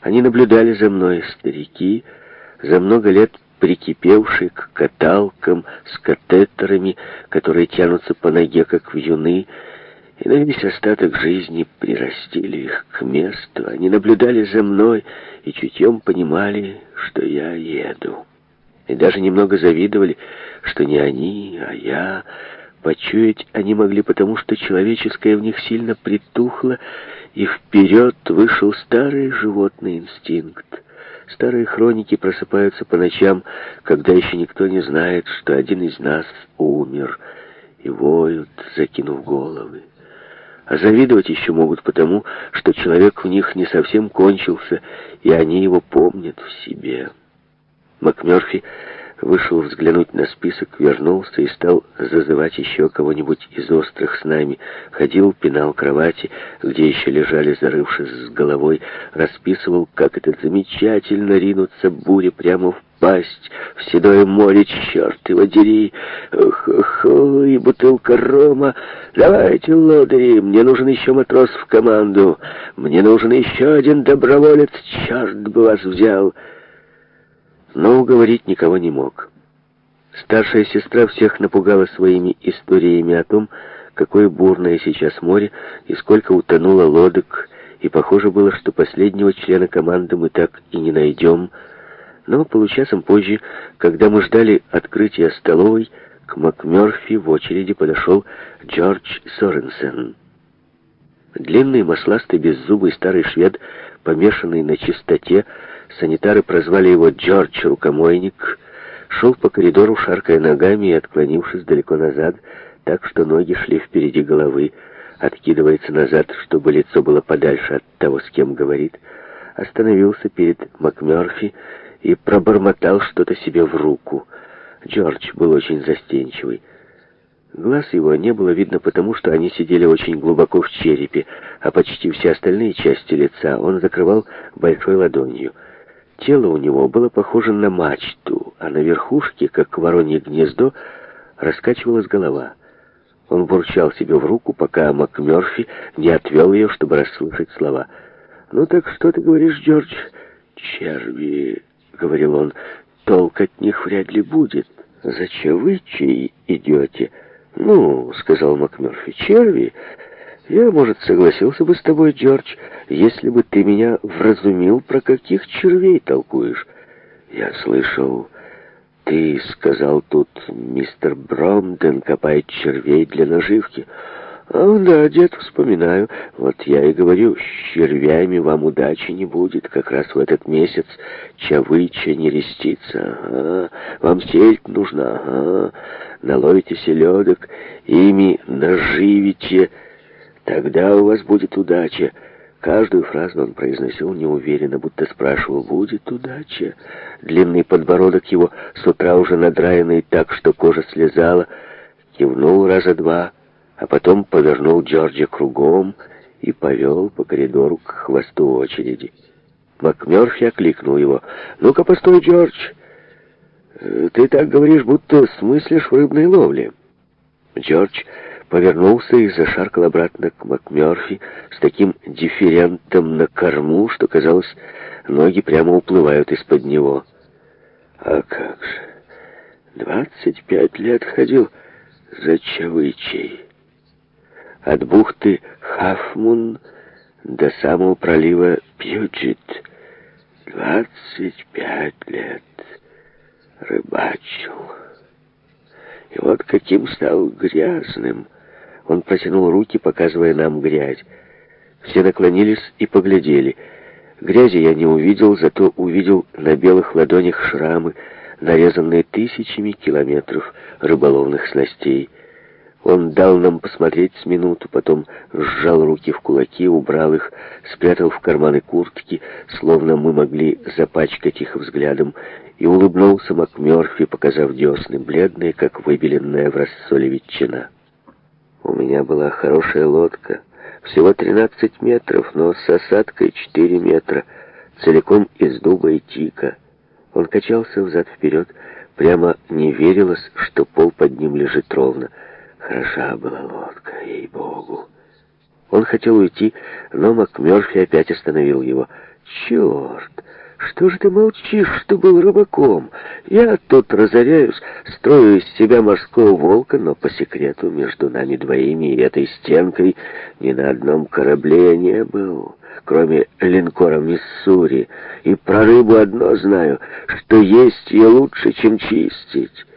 Они наблюдали за мной, старики, за много лет прикипевшие к каталкам с катетерами, которые тянутся по ноге, как вьюны, и на весь остаток жизни прирастили их к месту. Они наблюдали за мной и чутьем понимали, что я еду. И даже немного завидовали, что не они, а я... Почуять они могли потому, что человеческое в них сильно притухло, и вперед вышел старый животный инстинкт. Старые хроники просыпаются по ночам, когда еще никто не знает, что один из нас умер, и воют, закинув головы. А завидовать еще могут потому, что человек в них не совсем кончился, и они его помнят в себе. МакМёрфи вышел взглянуть на список, вернулся и стал зазывать еще кого-нибудь из острых с нами. Ходил, пинал кровати, где еще лежали, зарывшись с головой, расписывал, как это замечательно ринуться буре прямо в пасть, в седое море, черт его дери, хо-хо, и бутылка рома. Давайте, лодыри, мне нужен еще матрос в команду, мне нужен еще один доброволец, черт бы вас взял» но уговорить никого не мог. Старшая сестра всех напугала своими историями о том, какое бурное сейчас море и сколько утонуло лодок, и похоже было, что последнего члена команды мы так и не найдем. Но получасом позже, когда мы ждали открытия столовой, к МакМёрфи в очереди подошел Джордж Соренсен. Длинный, масластый, беззубый старый швед, помешанный на чистоте, санитары прозвали его Джордж Рукомойник, шел по коридору, шаркая ногами и отклонившись далеко назад, так что ноги шли впереди головы, откидывается назад, чтобы лицо было подальше от того, с кем говорит, остановился перед МакМёрфи и пробормотал что-то себе в руку. Джордж был очень застенчивый. Глаз его не было видно потому, что они сидели очень глубоко в черепе, а почти все остальные части лица он закрывал большой ладонью. Тело у него было похоже на мачту, а на верхушке, как воронье гнездо, раскачивалась голова. Он бурчал себе в руку, пока МакМёрфи не отвел ее, чтобы расслышать слова. «Ну так что ты говоришь, Джордж?» «Черви», — говорил он, — «толк от них вряд ли будет. Зачем вы чаи идете?» «Ну, — сказал МакМерфи, — черви, я, может, согласился бы с тобой, Джордж, если бы ты меня вразумил, про каких червей толкуешь. Я слышал, ты сказал тут, мистер Бромден копает червей для наживки». «Ах, да, дед, вспоминаю. Вот я и говорю, с червями вам удачи не будет. Как раз в этот месяц чавыча не рестится. Ага. Вам сельдь нужна. Ага наловите селедок, ими наживите, тогда у вас будет удача». Каждую фразу он произносил неуверенно, будто спрашивал, будет удача. Длинный подбородок его, с утра уже надраенный так, что кожа слезала, кивнул раза два, а потом повернул Джорджа кругом и повел по коридору к хвосту очереди. МакМёрфи окликнул его. «Ну-ка, постой, Джордж!» Э, «Ты так говоришь, будто смыслишь в рыбной ловле». Джордж повернулся и зашаркал обратно к МакМёрфи с таким дифферентом на корму, что, казалось, ноги прямо уплывают из-под него. «А как же! Двадцать пять лет ходил за Чавычей. От бухты Хафмун до самого пролива Пьюджит. Двадцать пять лет!» рыбачил. И вот каким стал грязным. Он протянул руки, показывая нам грязь. Все наклонились и поглядели. Грязи я не увидел, зато увидел на белых ладонях шрамы, нарезанные тысячами километров рыболовных снастей. Он дал нам посмотреть с минуту, потом сжал руки в кулаки, убрал их, спрятал в карманы куртки, словно мы могли запачкать их взглядом, и улыбнулся МакМёрфи, показав десны, бледные, как выбеленная в рассоле ветчина. У меня была хорошая лодка, всего 13 метров, но с осадкой 4 метра, целиком из дуба и тика. Он качался взад-вперед, прямо не верилось, что пол под ним лежит ровно — Хороша была лодка, ей-богу. Он хотел уйти, но МакМёрфи опять остановил его. Чёрт, Что же ты молчишь, что был рыбаком? Я тут разоряюсь, строю из себя морского волка, но по секрету между нами двоими и этой стенкой ни на одном корабле я не был, кроме линкора Миссури. И про рыбу одно знаю, что есть ее лучше, чем чистить».